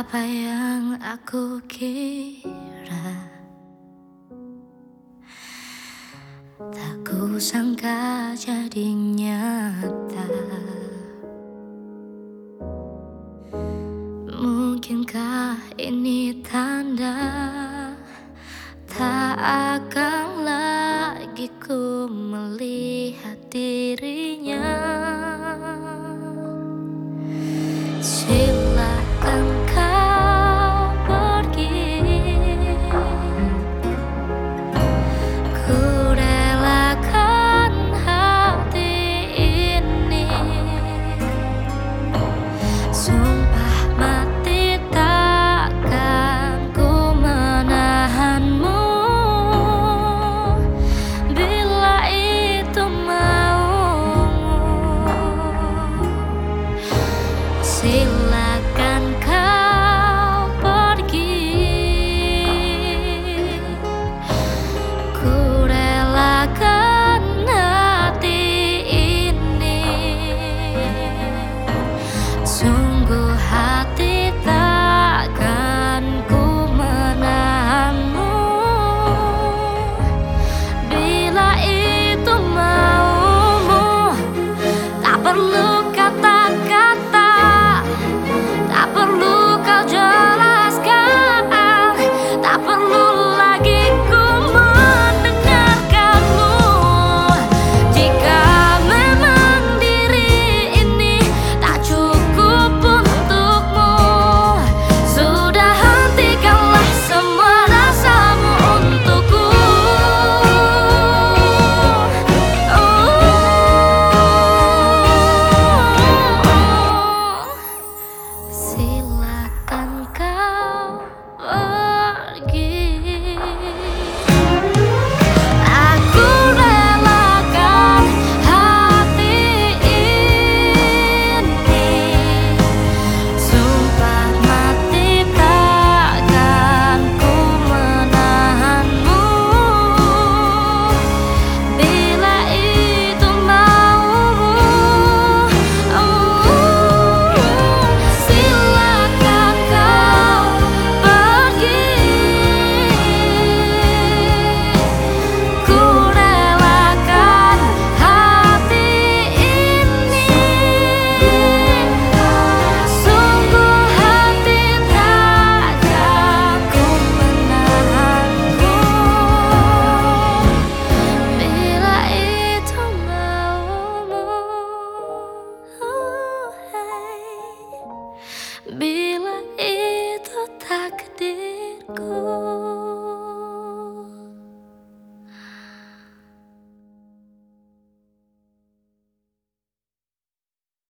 apa yang aku kira? Tak kusangka jadi nyata. Mungkinkah ini tanda Tak akan lagi ku melihat dirinya? Silakan